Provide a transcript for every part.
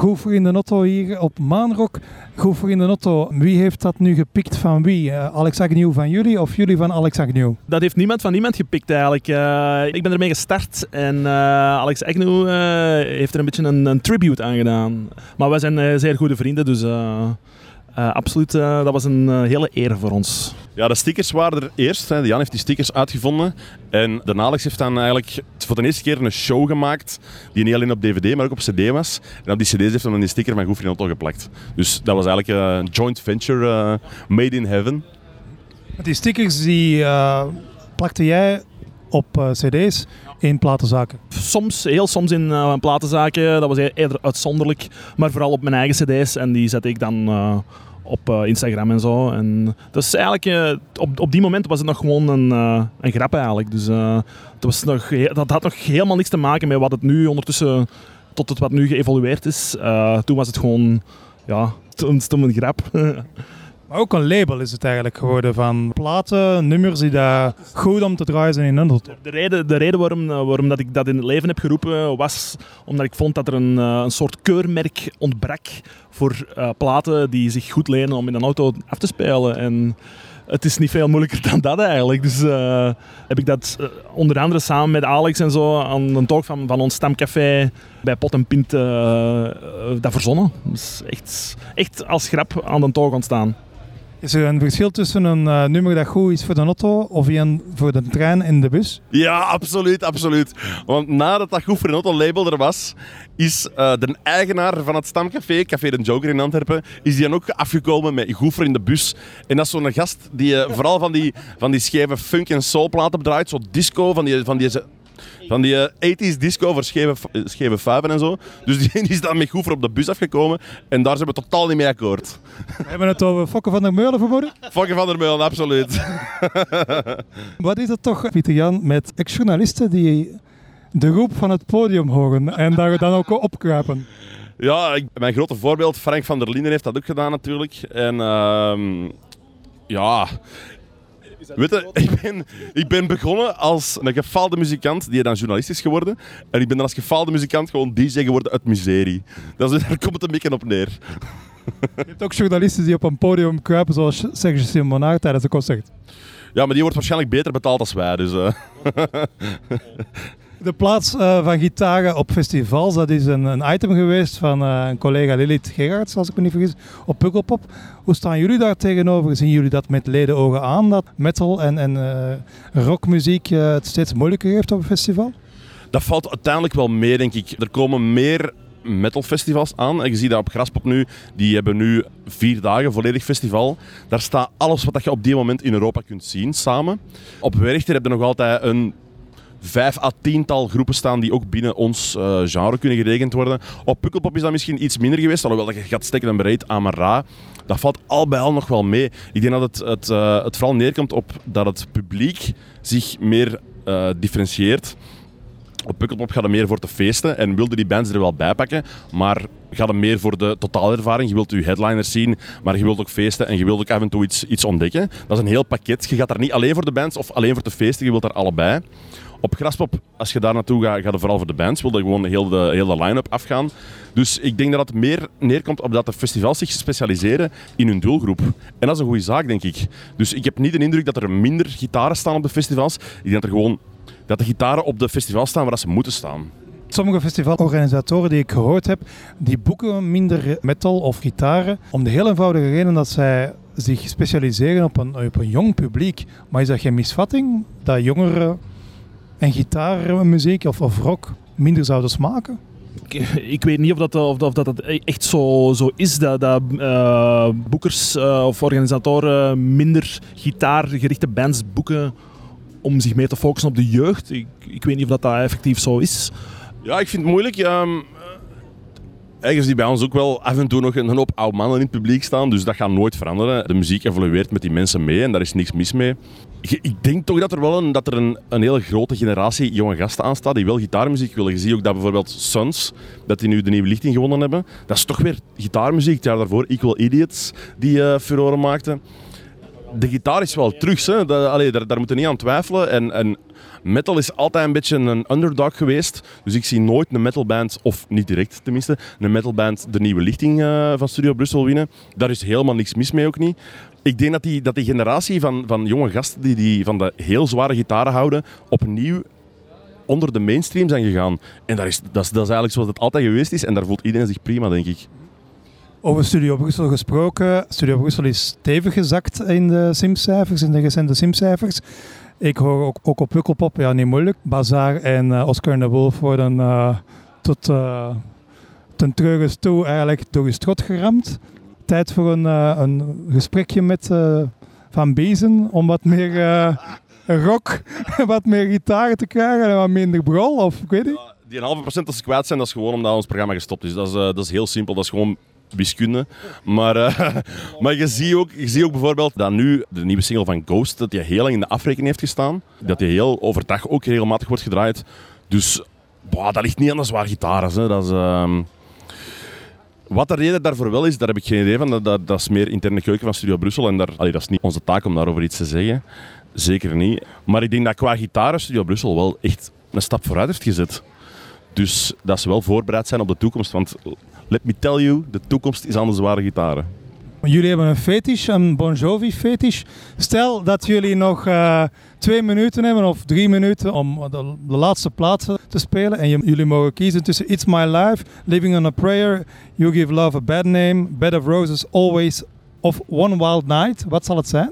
Goed voor in de Otto hier op Maanrok. Goed voor in de Otto. Wie heeft dat nu gepikt van wie? Uh, Alex Agnew van jullie of jullie van Alex Agnew? Dat heeft niemand van niemand gepikt eigenlijk. Uh, ik ben ermee gestart en uh, Alex Agnew heeft er een beetje een, een, tribute aan gedaan. Maar wij zijn zeer goede vrienden, dus absoluut, dat was een hele eer voor ons. Ja, de stickers waren er eerst. Hè. Jan heeft die stickers uitgevonden. En de Alex heeft dan eigenlijk voor de eerste keer een show gemaakt die niet alleen op DVD, maar ook op CD was. En op die CD's heeft hij dan die sticker van Goofy Otto geplakt. Dus dat was eigenlijk een joint venture made in heaven. Die stickers die plakte jij op CD's in platenzaken? Soms, heel soms in uh, platenzaken. Dat was e-, eerder uitzonderlijk. Maar vooral op mijn eigen cd's. En die zette ik dan uh, op uh, Instagram en zo. En dus eigenlijk, op, op die moment was het nog gewoon een, een grap eigenlijk. Dus het was nog, dat had nog helemaal niks te maken met wat het nu ondertussen, tot het wat nu geëvolueerd is. toen was het gewoon, ja, een stomme grap. Maar ook een label is het eigenlijk geworden van platen, nummers die daar goed om te draaien zijn in Undertop. De reden, de reden waarom, eh, waarom dat ik dat in het leven heb geroepen was omdat ik vond dat er een, eh, een soort keurmerk ontbrak voor platen die zich goed lenen om in een auto af te spelen. En het is niet veel moeilijker dan dat eigenlijk. Dus heb ik dat onder andere samen met Alex en zo aan de talk van, van ons stamcafé bij Pot en Pint dat verzonnen. Dus echt, echt als grap aan de talk ontstaan. Is er een verschil tussen een uh, nummer dat goed is voor de auto of een voor de trein en de bus? Ja, absoluut, absoluut. Want nadat dat goed voor de auto label er was, is uh, de eigenaar van het stamcafé, Café de Joker in Antwerpen, is die ook afgekomen met goed in de bus. En dat is zo'n gast die uh, vooral van die, van die scheve funk- en soulplaten draait, zo disco, van die, van die van die 80s eh, disco voor scheve, eh, scheve vuiven en zo. Dus die, die is dan met Goever op de bus afgekomen. En daar zijn we totaal niet mee akkoord. We hebben het over Fokke van der Meulen vermoeden? Fokke van der Meulen, absoluut. Wat is dat toch, Pieter Jan, met ex-journalisten die de roep van het podium horen en daar dan ook opkruipen? Ja, ik, mijn grote voorbeeld, Frank van der Linden, heeft dat ook gedaan natuurlijk. En uh, ja, Weet je, ik ben, ik ben begonnen als een gefaalde muzikant, die dan journalist is geworden. En ik ben dan als gefaalde muzikant gewoon DJ geworden uit miserie. Dat is, daar komt het een beetje op neer. Je hebt ook journalisten die op een podium kruipen, zoals Serge Simonaar tijdens een concert. Ja, maar die wordt waarschijnlijk beter betaald als wij. Dus, uh. De plaats uh, van gitaren op festivals, dat is een, een item geweest van uh, een collega Lilith Gerards, als ik me niet vergis, op Pukkelpop. Hoe staan jullie daar tegenover? Zien jullie dat met ledenogen aan, dat metal en, en uh, rockmuziek het steeds moeilijker heeft op een festival? Dat valt uiteindelijk wel mee, denk ik. Er komen meer metalfestivals aan. En je ziet dat op Graspop nu, die hebben nu vier dagen volledig festival. Daar staat alles wat je op die moment in Europa kunt zien samen. Op Werchter heb je nog altijd een vijf à tiental groepen staan die ook binnen ons uh, genre kunnen gerekend worden. Op Pukkelpop is dat misschien iets minder geweest, alhoewel dat je gaat steken en bereid Amara. Dat valt al bij al nog wel mee. Ik denk dat het, het, uh, het vooral neerkomt op dat het publiek zich meer uh, differentieert. Op Pukkelpop gaat het meer voor te feesten en wilde die bands er wel bij pakken, maar gaat het meer voor de totaalervaring. Je wilt je headliners zien, maar je wilt ook feesten en je wilt ook af en toe iets, iets ontdekken. Dat is een heel pakket. Je gaat daar niet alleen voor de bands of alleen voor te feesten, je wilt daar allebei. Op Graspop, als je daar naartoe gaat, gaat het vooral voor de bands. Wil je gewoon heel de hele line-up afgaan. Dus ik denk dat het meer neerkomt op dat de festivals zich specialiseren in hun doelgroep. En dat is een goede zaak, denk ik. Dus ik heb niet de indruk dat er minder gitaren staan op de festivals. Ik denk dat er gewoon dat de gitaren op de festivals staan waar ze moeten staan. Sommige festivalorganisatoren die ik gehoord heb, die boeken minder metal of gitaren. Om de heel eenvoudige reden dat zij zich specialiseren op een, op een jong publiek. Maar is dat geen misvatting? Dat jongeren en gitaarmuziek of, of rock minder zouden smaken? Ik, ik, weet niet of dat, of dat, of dat echt zo, zo is, dat, dat uh, boekers uh, of organisatoren minder gitaargerichte bands boeken om zich meer te focussen op de jeugd. Ik, ik weet niet of dat, dat effectief zo is. Ja, ik vind het moeilijk. Um, ergens die bij ons ook wel af en toe nog een hoop oude mannen in het publiek staan. Dus dat gaat nooit veranderen. De muziek evolueert met die mensen mee en daar is niks mis mee. Ik denk toch dat er wel een, dat er een, een hele grote generatie jonge gasten aan staat die wel gitaarmuziek willen. Je ziet ook dat bijvoorbeeld Suns, dat die nu de nieuwe lichting gewonnen hebben. Dat is toch weer gitaarmuziek. Het jaar daarvoor Equal Idiots die uh, furoren maakten. de gitaar is wel terug. Hè. Dat, daar, daar moeten niet aan twijfelen. En, en metal is altijd een beetje een underdog geweest. Dus ik zie nooit een metalband, of niet direct tenminste, een metalband de nieuwe lichting uh, van Studio Brussel winnen. Daar is helemaal niks mis mee ook niet. Ik denk dat die, dat die generatie van, van jonge gasten die, die van de heel zware gitaren houden, opnieuw onder de mainstream zijn gegaan. En dat is, dat, is, dat is eigenlijk zoals het altijd geweest is. En daar voelt iedereen zich prima, denk ik. Over Studio Brussel gesproken. Studio Brussel is stevig gezakt in de simcijfers, in de recente simcijfers. Ik hoor ook, ook op Wukkelpop, ja niet moeilijk. Bazaar en uh, Oscar de Wolf worden uh, tot uh, ten treurige toe eigenlijk door je strot geramd. Tijd voor een, een gesprekje met Van Bezen om wat meer rock, wat meer gitaren te krijgen en wat minder brol, of ik weet niet. die een halve procent als ze kwijt zijn, dat is gewoon omdat ons programma gestopt is. Dat is, dat is heel simpel, dat is gewoon wiskunde. Maar, uh, maar je, ziet ook, je ziet ook bijvoorbeeld dat nu de nieuwe single van Ghost, dat die heel lang in de afrekening heeft gestaan. Dat die heel overdag ook regelmatig wordt gedraaid. Dus boah, dat ligt niet aan de zwaar gitaren. Hè. Dat is, uh, wat de reden daarvoor wel is, daar heb ik geen idee van. Dat, dat, dat is meer interne keuken van Studio Brussel. En daar, allee, dat is niet onze taak om daarover iets te zeggen. Zeker niet. Maar ik denk dat qua gitaren Studio Brussel wel echt een stap vooruit heeft gezet. Dus dat ze wel voorbereid zijn op de toekomst. Want let me tell you, de toekomst is aan de zware gitaren. Jullie hebben een fetish, een Bon Jovi fetish. Stel dat jullie nog uh, twee minuten hebben of drie minuten om de, laatste plaats te spelen. En jullie mogen kiezen tussen It's My Life, Living on a Prayer, You Give Love a Bad Name, Bed of Roses, Always of One Wild Night. Wat zal het zijn?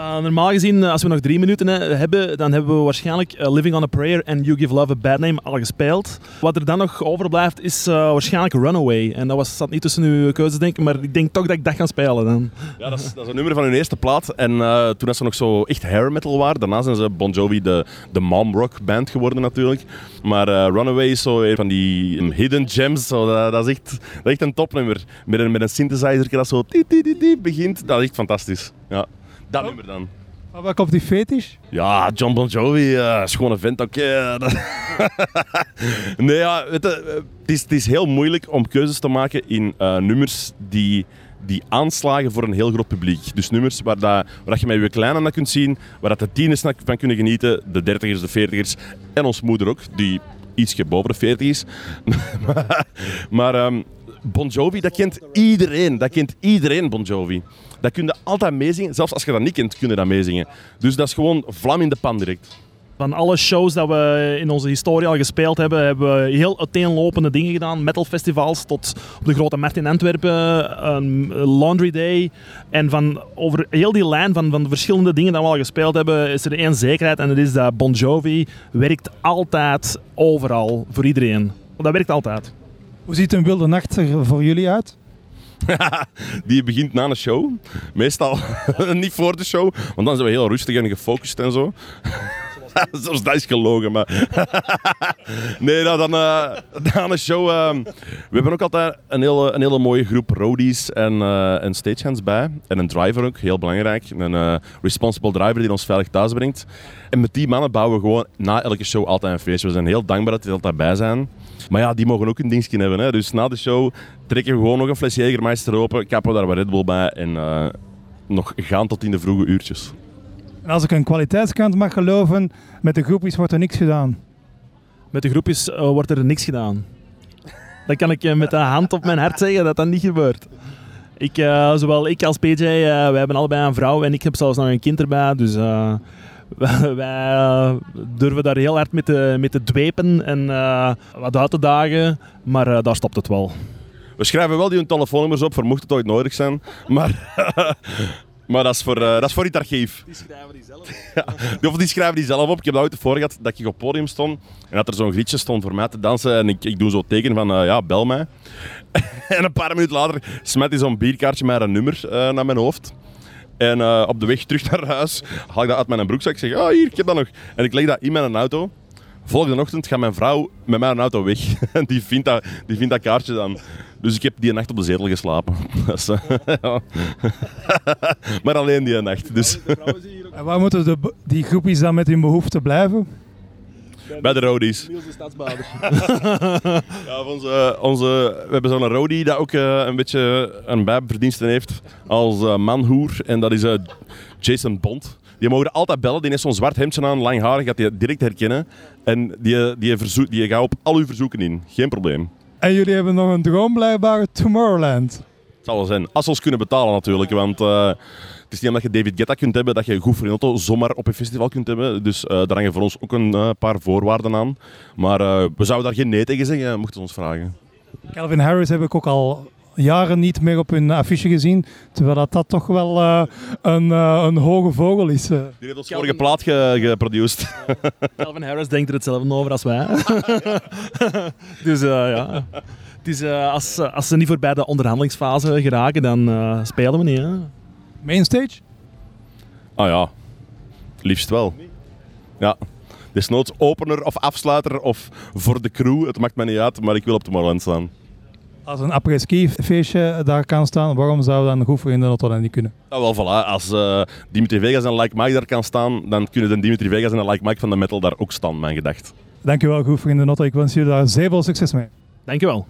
Uh, normaal gezien, eh, als we nog drie minuten hè, hebben, dan hebben we waarschijnlijk Living on a Prayer en You Give Love a Bad Name al gespeeld. Wat er dan nog overblijft is waarschijnlijk Runaway. En dat was, zat niet tussen uw keuzes, denk ik, maar ik denk toch dat ik dat ga spelen dan. Ja, dat is, dat is een nummer van hun eerste plaat. En toen ze nog zo echt hair metal waren, daarna zijn ze Bon Jovi de, de mom rock band geworden natuurlijk. Maar Runaway is zo een van die hidden gems. Dat, is echt, een topnummer. Met een, met een synthesizer dat zo begint. Dat is echt fantastisch. Ja. Dat nummer dan. Maar waar komt die fetish? Ja, John Bon Jovi, uh, schone vent, oké. nee, ja, het, uh, het, is, het is heel moeilijk om keuzes te maken in uh, nummers die, die aanslagen voor een heel groot publiek. Dus nummers waar, dat, waar dat je met je kleine naar kunt zien, waar dat de tieners van kunnen genieten, de dertigers, de veertigers en ons moeder ook, die ietsje boven de veertig is. maar um, Bon Jovi, dat kent iedereen. Dat kent iedereen, Bon Jovi. Dat kun je altijd meezingen. Zelfs als je dat niet kent, kun je dat meezingen. Dus dat is gewoon vlam in de pan direct. Van alle shows dat we in onze historie al gespeeld hebben, hebben we heel uiteenlopende dingen gedaan. Metalfestivals tot op de Grote Markt in Antwerpen, een Laundry Day. En van over heel die lijn van, van de verschillende dingen dat we al gespeeld hebben, is er één zekerheid. En dat is dat Bon Jovi werkt altijd overal, voor iedereen. Dat werkt altijd. Hoe ziet een wilde nacht er voor jullie uit? die begint na een show. Meestal niet voor de show, want dan zijn we heel rustig en gefocust en zo. Zoals dat is gelogen, maar... nee, nou, dan uh, na een show... Uh, we hebben ook altijd een hele, een hele mooie groep roadies en, uh, stagehands bij. En een driver ook, heel belangrijk. Een responsible driver die ons veilig thuis brengt. En met die mannen bouwen we gewoon na elke show altijd een feestje. We zijn heel dankbaar dat die altijd bij zijn. Maar ja, die mogen ook een dingetje hebben. Hè. Dus na de show trekken we gewoon nog een fles Jägermeister open, kappen daar wat Red Bull bij en uh, nog gaan tot in de vroege uurtjes. En als ik een kwaliteitskant mag geloven, met de groepjes wordt er niks gedaan. Met de groepjes uh, wordt er niks gedaan. Dan kan ik je met de hand op mijn hart zeggen dat dat niet gebeurt. Ik, uh, zowel ik als PJ, wij hebben allebei een vrouw en ik heb zelfs nog een kind erbij. Dus wij uh, durven daar heel hard mee te, mee te dwepen en uh, wat uit te dagen, maar uh, daar stopt het wel. We schrijven wel die hun telefoonnummers op voor mocht het ooit nodig zijn, maar, maar dat, is voor, dat is voor het archief. Die schrijven die zelf ja, of die schrijven die zelf op. Ik heb dat ooit voor gehad dat ik op het podium stond en dat er zo'n grietje stond voor mij te dansen en ik, ik doe zo teken van ja, bel mij. en een paar minuten later smet hij zo'n bierkaartje met een nummer naar mijn hoofd. En uh, op de weg terug naar huis haal ik dat uit mijn broekzak. Ik zeg, ah, hier, ik heb dat nog. En ik leg dat in mijn auto. Volgende ochtend gaat mijn vrouw met mijn auto weg. En die vindt dat, die vindt dat kaartje dan. Dus ik heb die nacht op de zetel geslapen. maar alleen die nacht. Dus. En waar moeten de, die groepjes dan met hun behoefte blijven? Bij de roadies. Niels de stadsbader. Ja, onze, onze, we hebben zo'n roadie dat ook eh, een beetje een bijverdienste heeft als eh, manhoer. En dat is eh, Jason Bond. Die mogen altijd bellen. Die heeft zo'n zwart hemdje aan, lang haar. gaat je direct herkennen. En die, die, verzoek, die gaat op al uw verzoeken in. Geen probleem. En jullie hebben nog een droom blijkbaar, Tomorrowland. Het zal wel zijn. Als ze ons kunnen betalen natuurlijk. Want eh, het is niet omdat je David Guetta kunt hebben dat je goed auto zomaar op een festival kunt hebben. Dus eh, daar hangen voor ons ook een eh, paar voorwaarden aan. Maar we zouden daar geen nee tegen zeggen, mochten ze ons vragen. Calvin Harris heb ik ook al jaren niet meer op hun affiche gezien. Terwijl dat, dat toch wel eh, een, eh, een hoge vogel is. eh. Die heeft ons vorige plaat ge- geproduced. Calvin Harris denkt er hetzelfde over als wij. dus ja. Het is, als, als ze niet voorbij de onderhandelingsfase geraken, dan eh, spelen we niet. Hè? Mainstage? Ah ja, liefst wel. Ja. Desnoods opener of afsluiter of voor de crew, het maakt mij niet uit, maar ik wil op de Tomorrowland staan. Als een après-ski feestje daar kan staan, waarom zou dan goed voor in de auto dan niet kunnen? Nou wel, voilà. Als eh, Dimitri Vegas en Like Mike daar kan staan, dan kunnen de Dimitri Vegas en de Like Mike van de metal daar ook staan, mijn gedacht. Dankjewel, goed voor in de auto. Ik wens jullie daar zeer veel succes mee. Dankjewel.